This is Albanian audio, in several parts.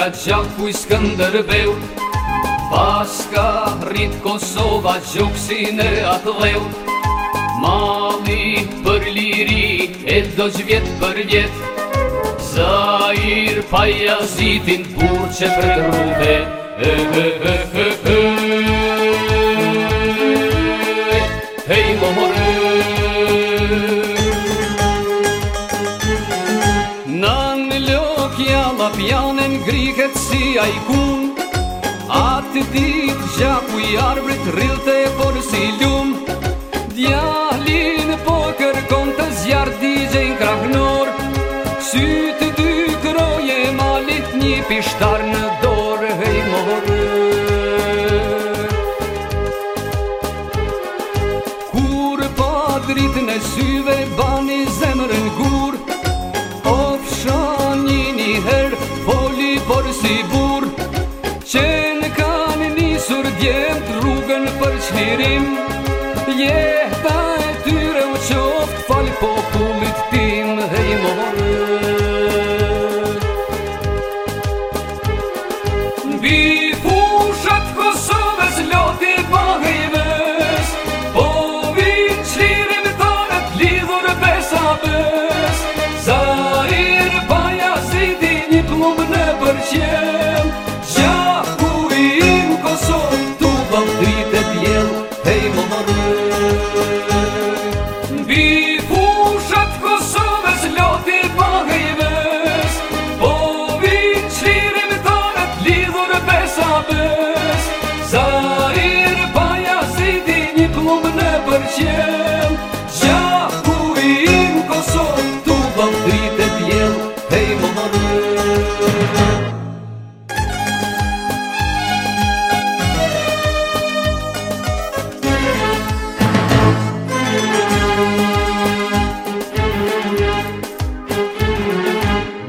Nga gjaku i Skëndërbeu Pas ka rrit Kosova gjoksin e atleu Mali për liri e do gjvjet për vjet Zair pa pur që për trupe E, e, e, e, e, e, e, e, e, e, e, e, e, e, e, e, Ma pjanën griket si A të ditë gjaku i arbrit rilte e por si ljum Djalin po kërkon të zjarë digjen krahnor Sytë dy kroje malit një pishtar në dorë hej Kur pa dritë në syve ba si bur Që në kanë një sur djemë të rrugën për qëhirim Je pa e tyre u qoftë falë po kumit tim e Bi fushat Kosovës loti po hejmës Po vi qëhirim të lidhur t'lidhur besa bërë mund në përqen Gja ku i në Kosovë Tu bëm drit e pjen Hej më më më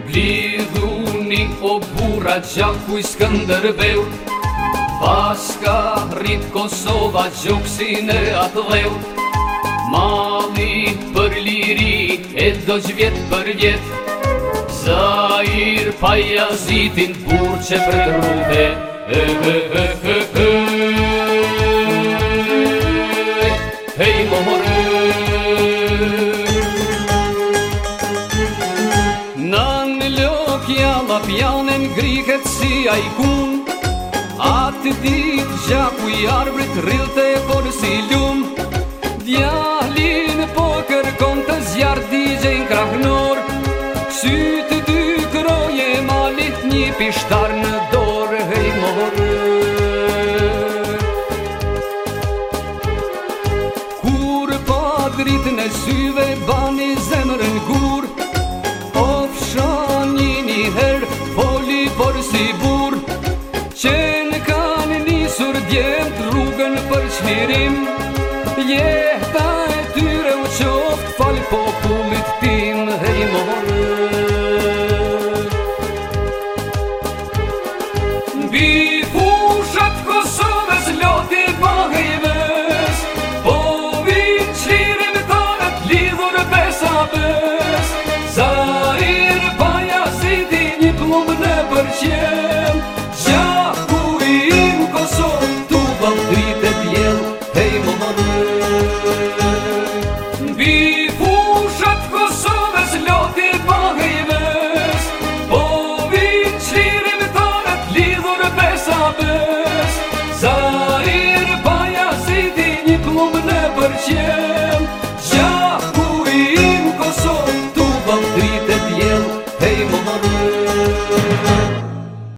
Blidhuni o po bura Gja ku i skëndër beur Paska Rritë Kosova gjukësin e atë dheu Mali për liri e do gjvjet për jet Zair pa jazitin pur që për rrude E, e, e, e, e Hej, Në në ma pjanën griket si ajkun Ati dit gjaku i arbrit rrill të e borë si ljumë Djalin po kërkon të zjarë di gjenë krahënor Sy të dy kroje malit një pishtar në do Gjem të rrugën për qmirim jeta e tyre u qoft Falë po kumit tim hej Bi fushat Kosovës loti po hejmës Po vi qirim të në t'lidhur besa bë. you